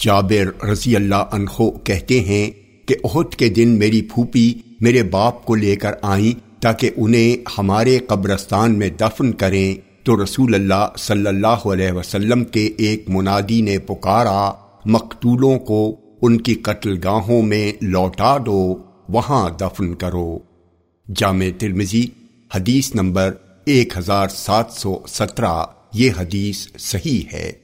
جابر رضی اللہ عنہ کہتے ہیں کہ عہد کے دن میری پھوپھی میرے باپ کو لے کر آئیں تاکہ انہیں ہمارے قبرستان میں دفن کریں۔ تو رسول اللہ صلی اللہ علیہ وسلم کے ایک منادی نے پکارا، مقتولوں کو ان کی قتل گاہوں میں لوٹا دو، وہاں دفن کرو۔ جامع ترمزی حدیث نمبر ایک ہزار سات سو سترہ، یہ حدیث صحیح ہے۔